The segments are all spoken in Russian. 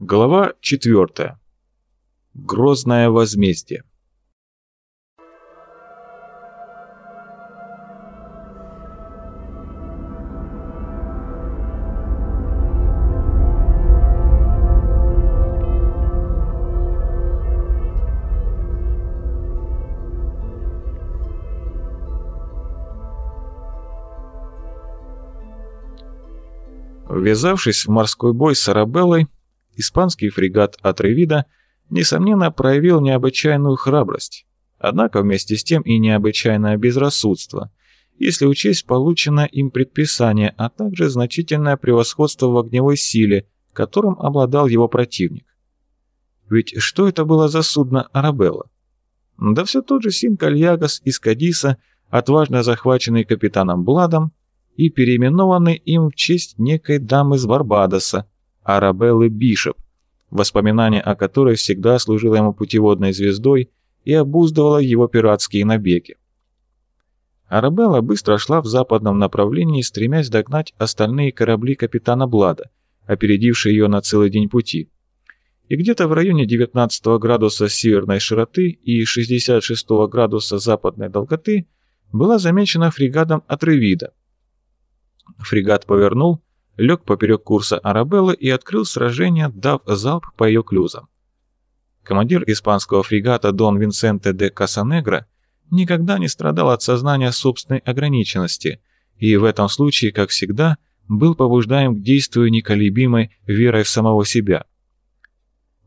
Глава 4. Грозное возмездие. Ввязавшись в морской бой с Арабеллой, испанский фрегат Атревида, несомненно, проявил необычайную храбрость, однако вместе с тем и необычайное безрассудство, если учесть полученное им предписание, а также значительное превосходство в огневой силе, которым обладал его противник. Ведь что это было за судно Арабелла? Да все тот же Синкальягас из Кадиса, отважно захваченный капитаном Бладом и переименованный им в честь некой дамы из Барбадоса, Арабеллы Бишоп, воспоминание о которой всегда служило ему путеводной звездой и обуздывало его пиратские набеги. Арабелла быстро шла в западном направлении, стремясь догнать остальные корабли капитана Блада, опередившие ее на целый день пути. И где-то в районе 19 градуса северной широты и 66 градуса западной долготы была замечена фрегатом Атревида. Фрегат повернул, лег поперек курса Арабеллы и открыл сражение, дав залп по ее клюзам. Командир испанского фрегата Дон Винсенте де Касанегро никогда не страдал от сознания собственной ограниченности и в этом случае, как всегда, был побуждаем к действию неколебимой верой в самого себя.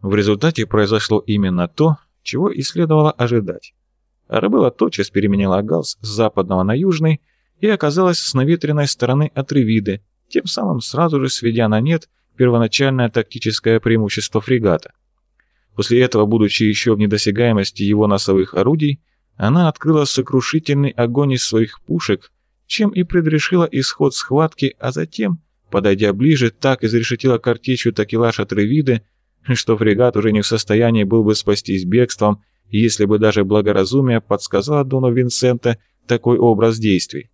В результате произошло именно то, чего и следовало ожидать. Арабелла тотчас переменила галс с западного на южный и оказалась с наветренной стороны от Ревиды, тем самым сразу же сведя на нет первоначальное тактическое преимущество фрегата. После этого, будучи еще в недосягаемости его носовых орудий, она открыла сокрушительный огонь из своих пушек, чем и предрешила исход схватки, а затем, подойдя ближе, так изрешетила картечью такелаж от Ревиды, что фрегат уже не в состоянии был бы спастись бегством, если бы даже благоразумие подсказало Дону Винсента такой образ действий.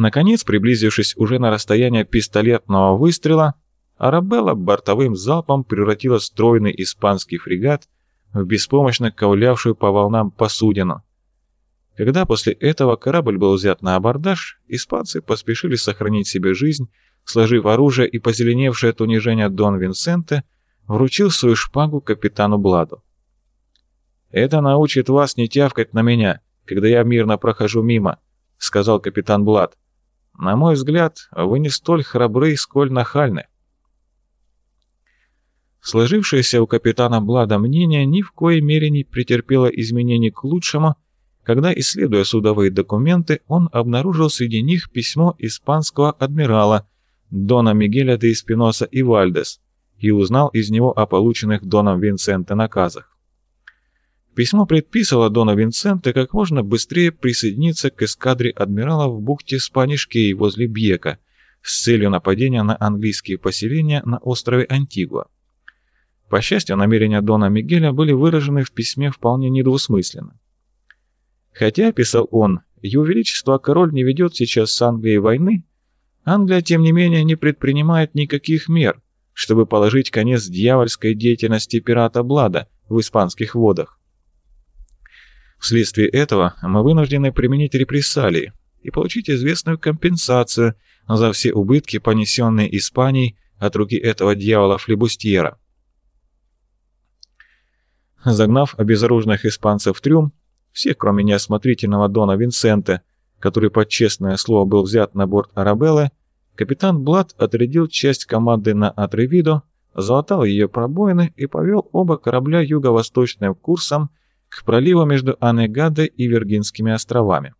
Наконец, приблизившись уже на расстояние пистолетного выстрела, Арабелла бортовым залпом превратила стройный испанский фрегат в беспомощно ковылявшую по волнам посудину. Когда после этого корабль был взят на абордаж, испанцы поспешили сохранить себе жизнь, сложив оружие и позеленевший от унижения Дон Винсенте, вручил свою шпагу капитану Бладу. «Это научит вас не тявкать на меня, когда я мирно прохожу мимо», — сказал капитан Блад. На мой взгляд, вы не столь храбры, сколь нахальны. Сложившееся у капитана Блада мнение ни в коей мере не претерпело изменений к лучшему, когда, исследуя судовые документы, он обнаружил среди них письмо испанского адмирала Дона Мигеля де Испиноса и Вальдес и узнал из него о полученных Доном Винсенте наказах. Письмо предписывало Дону Винсенте как можно быстрее присоединиться к эскадре адмирала в бухте Спанишкей возле Бьека с целью нападения на английские поселения на острове Антигуа. По счастью, намерения Дона Мигеля были выражены в письме вполне недвусмысленно. Хотя, писал он, Его Величество король не ведет сейчас с Англией войны, Англия, тем не менее, не предпринимает никаких мер, чтобы положить конец дьявольской деятельности пирата Блада в испанских водах. Вследствие этого мы вынуждены применить репрессалии и получить известную компенсацию за все убытки, понесенные Испанией от руки этого дьявола флебустьера. Загнав обезоруженных испанцев в трюм, всех, кроме неосмотрительного Дона Винсента, который под честное слово был взят на борт Арабеллы, капитан Блад отрядил часть команды на Атревидо, залатал ее пробоины и повел оба корабля юго-восточным курсом к проливу между Анегадой и Виргинскими островами.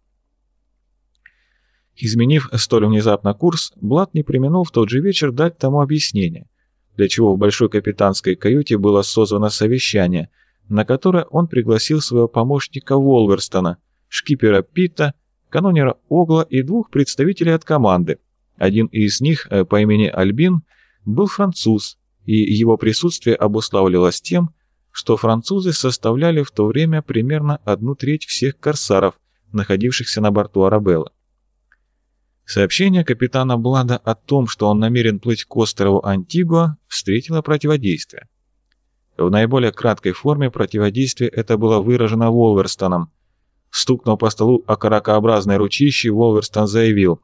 Изменив столь внезапно курс, Блад не применил в тот же вечер дать тому объяснение, для чего в большой капитанской каюте было созвано совещание, на которое он пригласил своего помощника Волверстона, шкипера Питта, канонера Огла и двух представителей от команды. Один из них, э, по имени Альбин, был француз, и его присутствие обуславливалось тем, что французы составляли в то время примерно одну треть всех корсаров, находившихся на борту Арабеллы. Сообщение капитана Блада о том, что он намерен плыть к острову Антигуа, встретило противодействие. В наиболее краткой форме противодействие это было выражено Волверстоном. Стукнув по столу о каракообразной ручище, Волверстон заявил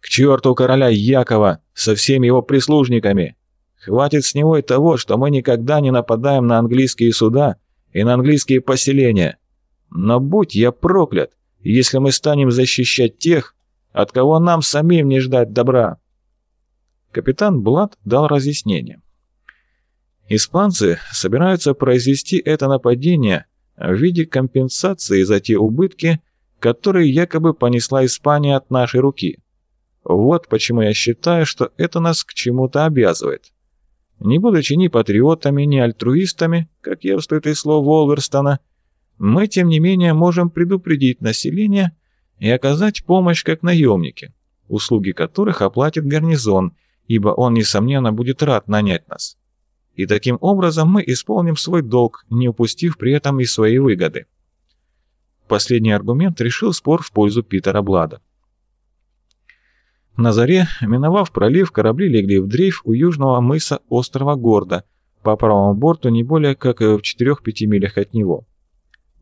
«К черту короля Якова со всеми его прислужниками! Хватит с него и того, что мы никогда не нападаем на английские суда и на английские поселения. Но будь я проклят, если мы станем защищать тех, от кого нам самим не ждать добра. Капитан Блад дал разъяснение. Испанцы собираются произвести это нападение в виде компенсации за те убытки, которые якобы понесла Испания от нашей руки. Вот почему я считаю, что это нас к чему-то обязывает. Не будучи ни патриотами, ни альтруистами, как явствует из слов Волверстона, мы, тем не менее, можем предупредить население и оказать помощь как наемники, услуги которых оплатит гарнизон, ибо он, несомненно, будет рад нанять нас. И таким образом мы исполним свой долг, не упустив при этом и свои выгоды. Последний аргумент решил спор в пользу Питера Блада. На заре, миновав пролив, корабли легли в дрейф у южного мыса острова Горда, по правому борту не более как в 4-5 милях от него.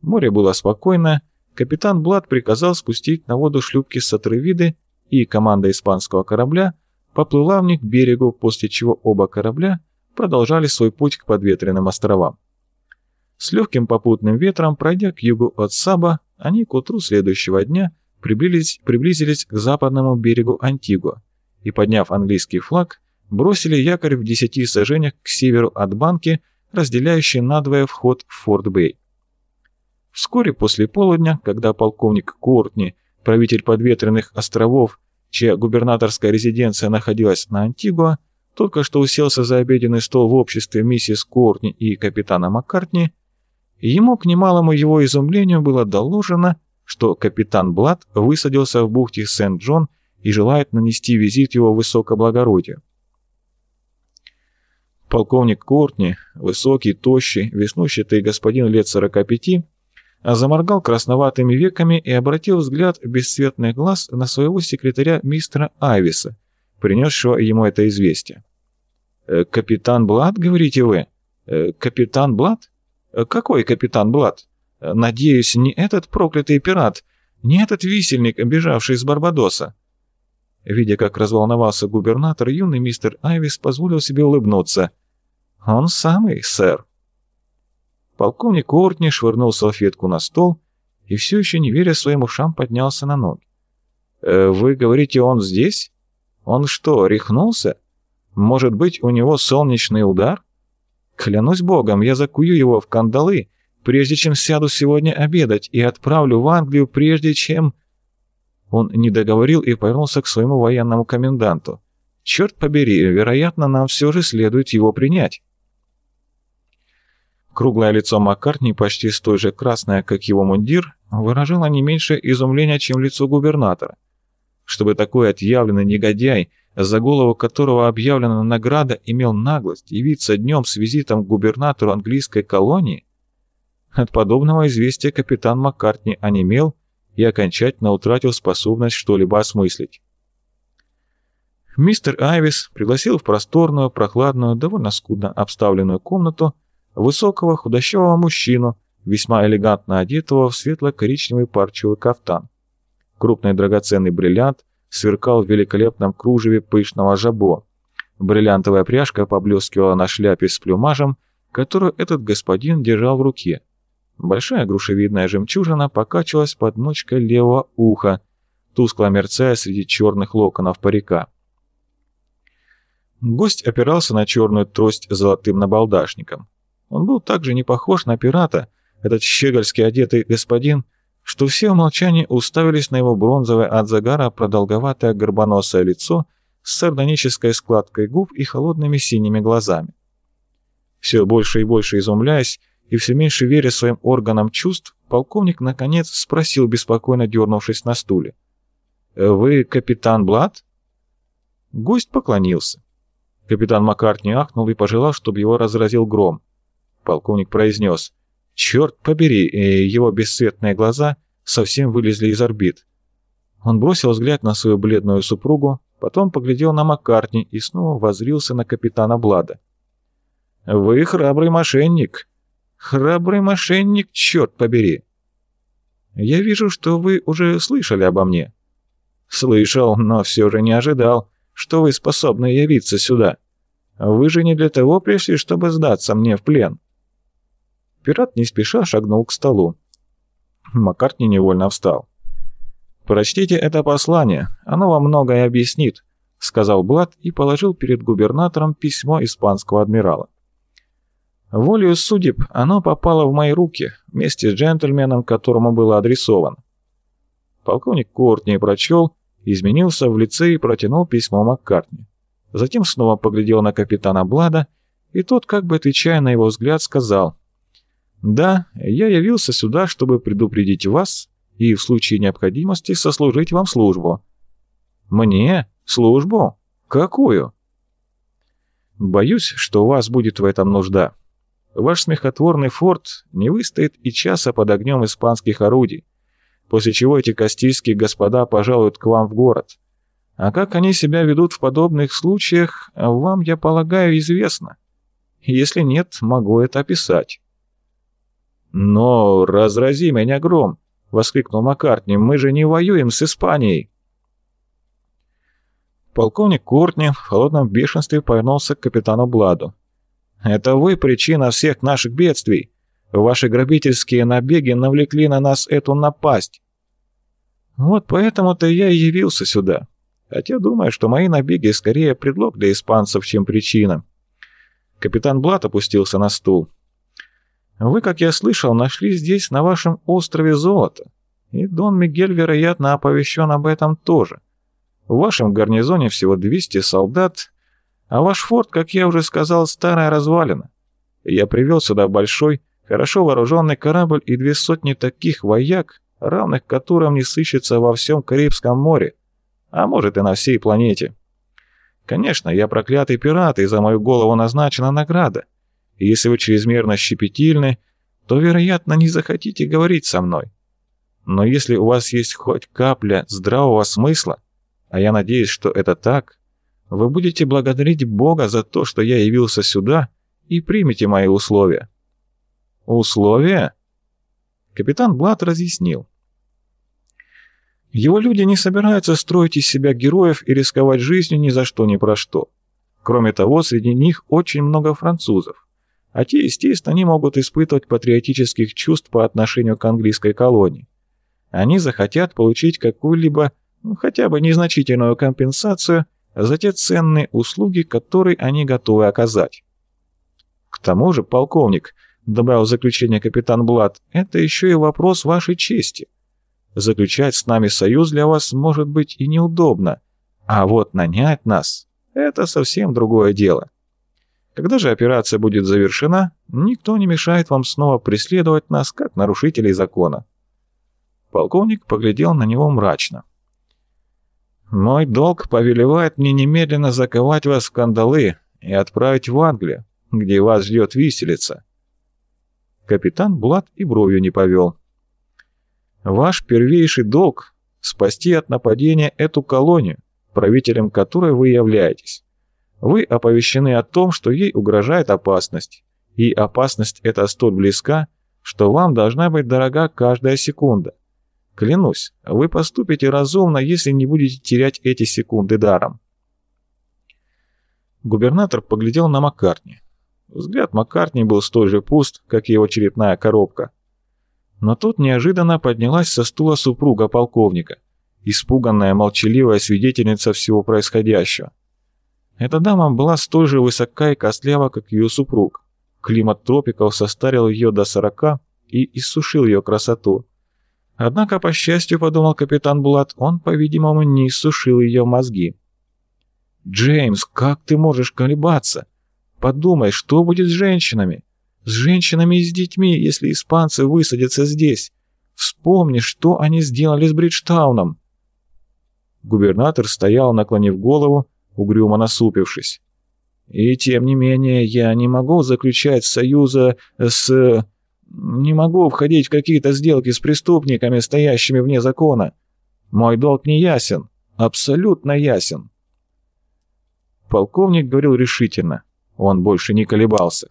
Море было спокойно, капитан Блад приказал спустить на воду шлюпки с Сатрывиды, и команда испанского корабля поплыла в них к берегу, после чего оба корабля продолжали свой путь к подветренным островам. С легким попутным ветром, пройдя к югу от Саба, они к утру следующего дня приблизились, приблизились к западному берегу Антигуа и, подняв английский флаг, бросили якорь в десяти сажениях к северу от банки, разделяющей надвое вход в Форт-Бэй. Вскоре после полудня, когда полковник Кортни, правитель подветренных островов, чья губернаторская резиденция находилась на Антигуа, только что уселся за обеденный стол в обществе миссис Кортни и капитана Маккартни, ему к немалому его изумлению было доложено, что капитан Блад высадился в бухте Сент-Джон и желает нанести визит его высокоблагородию. Полковник Кортни, высокий, тощий, веснущатый господин лет 45, а заморгал красноватыми веками и обратил взгляд бесцветных глаз на своего секретаря мистера Айвиса, принесшего ему это известие. «Э, «Капитан Блад, говорите вы? Э, капитан Блад? Э, какой капитан Блад? Надеюсь, не этот проклятый пират, не этот висельник, бежавший из Барбадоса?» Видя, как разволновался губернатор, юный мистер Айвис позволил себе улыбнуться. «Он самый, сэр». Полковник Ортни швырнул салфетку на стол и все еще не веря своим ушам поднялся на ноги. «Э, «Вы говорите, он здесь? Он что, рехнулся? Может быть, у него солнечный удар? Клянусь богом, я закую его в кандалы, прежде чем сяду сегодня обедать и отправлю в Англию, прежде чем...» Он не договорил и повернулся к своему военному коменданту. «Черт побери, вероятно, нам все же следует его принять». Круглое лицо Маккартни, почти столь же красное, как его мундир, выражало не меньше изумления, чем лицо губернатора. Чтобы такой отъявленный негодяй, за голову которого объявлена награда, имел наглость явиться днем с визитом к губернатору английской колонии? От подобного известия капитан Маккартни онемел и окончательно утратил способность что-либо осмыслить. Мистер Айвис пригласил в просторную, прохладную, довольно скудно обставленную комнату, высокого худощавого мужчину, весьма элегантно одетого в светло-коричневый парчевый кафтан. Крупный драгоценный бриллиант сверкал в великолепном кружеве пышного жабо. Бриллиантовая пряжка поблескивала на шляпе с плюмажем, которую этот господин держал в руке. Большая грушевидная жемчужина покачивалась под мочкой левого уха, тускло мерцая среди черных локонов парика. Гость опирался на черную трость с золотым набалдашником. Он был также не похож на пирата, этот щегольски одетый господин, что все в молчании уставились на его бронзовое от загара продолговатое горбоносое лицо с сардонической складкой губ и холодными синими глазами. Все больше и больше изумляясь и все меньше веря своим органам чувств, полковник наконец спросил, беспокойно дернувшись на стуле. «Вы капитан Блад?» Гость поклонился. Капитан Маккартни ахнул и пожелал, чтобы его разразил гром. Полковник произнес. «Черт побери!» и его бесцветные глаза совсем вылезли из орбит. Он бросил взгляд на свою бледную супругу, потом поглядел на Маккартни и снова возрился на капитана Блада. «Вы храбрый мошенник! Храбрый мошенник, черт побери!» «Я вижу, что вы уже слышали обо мне». «Слышал, но все же не ожидал, что вы способны явиться сюда. Вы же не для того пришли, чтобы сдаться мне в плен». Пират не спеша шагнул к столу. Маккартни невольно встал. «Прочтите это послание, оно вам многое объяснит», — сказал Блад и положил перед губернатором письмо испанского адмирала. Волею судеб оно попало в мои руки вместе с джентльменом, которому было адресовано. Полковник Кортни прочел, изменился в лице и протянул письмо Маккартни. Затем снова поглядел на капитана Блада, и тот, как бы отвечая на его взгляд, сказал «Да, я явился сюда, чтобы предупредить вас и в случае необходимости сослужить вам службу». «Мне? Службу? Какую?» «Боюсь, что у вас будет в этом нужда. Ваш смехотворный форт не выстоит и часа под огнем испанских орудий, после чего эти кастильские господа пожалуют к вам в город. А как они себя ведут в подобных случаях, вам, я полагаю, известно. Если нет, могу это описать». «Но разрази меня гром!» — воскликнул Маккартни. «Мы же не воюем с Испанией!» Полковник Кортни в холодном бешенстве повернулся к капитану Бладу. «Это вы причина всех наших бедствий. Ваши грабительские набеги навлекли на нас эту напасть. Вот поэтому-то я и явился сюда. Хотя думаю, что мои набеги скорее предлог для испанцев, чем причина». Капитан Блад опустился на стул. Вы, как я слышал, нашли здесь, на вашем острове, золото. И Дон Мигель, вероятно, оповещен об этом тоже. В вашем гарнизоне всего 200 солдат, а ваш форт, как я уже сказал, старая развалина. Я привел сюда большой, хорошо вооруженный корабль и две сотни таких вояк, равных которым не сыщется во всем Карибском море, а может и на всей планете. Конечно, я проклятый пират, и за мою голову назначена награда — если вы чрезмерно щепетильны, то, вероятно, не захотите говорить со мной. Но если у вас есть хоть капля здравого смысла, а я надеюсь, что это так, вы будете благодарить Бога за то, что я явился сюда, и примете мои условия». «Условия?» Капитан Блат разъяснил. Его люди не собираются строить из себя героев и рисковать жизнью ни за что ни про что. Кроме того, среди них очень много французов а те, естественно, не могут испытывать патриотических чувств по отношению к английской колонии. Они захотят получить какую-либо, ну, хотя бы незначительную компенсацию за те ценные услуги, которые они готовы оказать. К тому же, полковник, добавил заключение капитан Блад, это еще и вопрос вашей чести. Заключать с нами союз для вас может быть и неудобно, а вот нанять нас – это совсем другое дело. Когда же операция будет завершена, никто не мешает вам снова преследовать нас, как нарушителей закона». Полковник поглядел на него мрачно. «Мой долг повелевает мне немедленно заковать вас в кандалы и отправить в Англию, где вас ждет виселица». Капитан Блад и бровью не повел. «Ваш первейший долг — спасти от нападения эту колонию, правителем которой вы являетесь. Вы оповещены о том, что ей угрожает опасность, и опасность эта столь близка, что вам должна быть дорога каждая секунда. Клянусь, вы поступите разумно, если не будете терять эти секунды даром. Губернатор поглядел на Маккартни. Взгляд Маккартни был столь же пуст, как и его черепная коробка. Но тут неожиданно поднялась со стула супруга полковника, испуганная, молчаливая свидетельница всего происходящего. Эта дама была столь же высока и костлява, как ее супруг. Климат тропиков состарил ее до сорока и иссушил ее красоту. Однако, по счастью, подумал капитан Блад, он, по-видимому, не иссушил ее мозги. «Джеймс, как ты можешь колебаться? Подумай, что будет с женщинами? С женщинами и с детьми, если испанцы высадятся здесь? Вспомни, что они сделали с Бриджтауном!» Губернатор стоял, наклонив голову, угрюмо насупившись. «И тем не менее я не могу заключать союза с... не могу входить в какие-то сделки с преступниками, стоящими вне закона. Мой долг не ясен, абсолютно ясен. Полковник говорил решительно, он больше не колебался.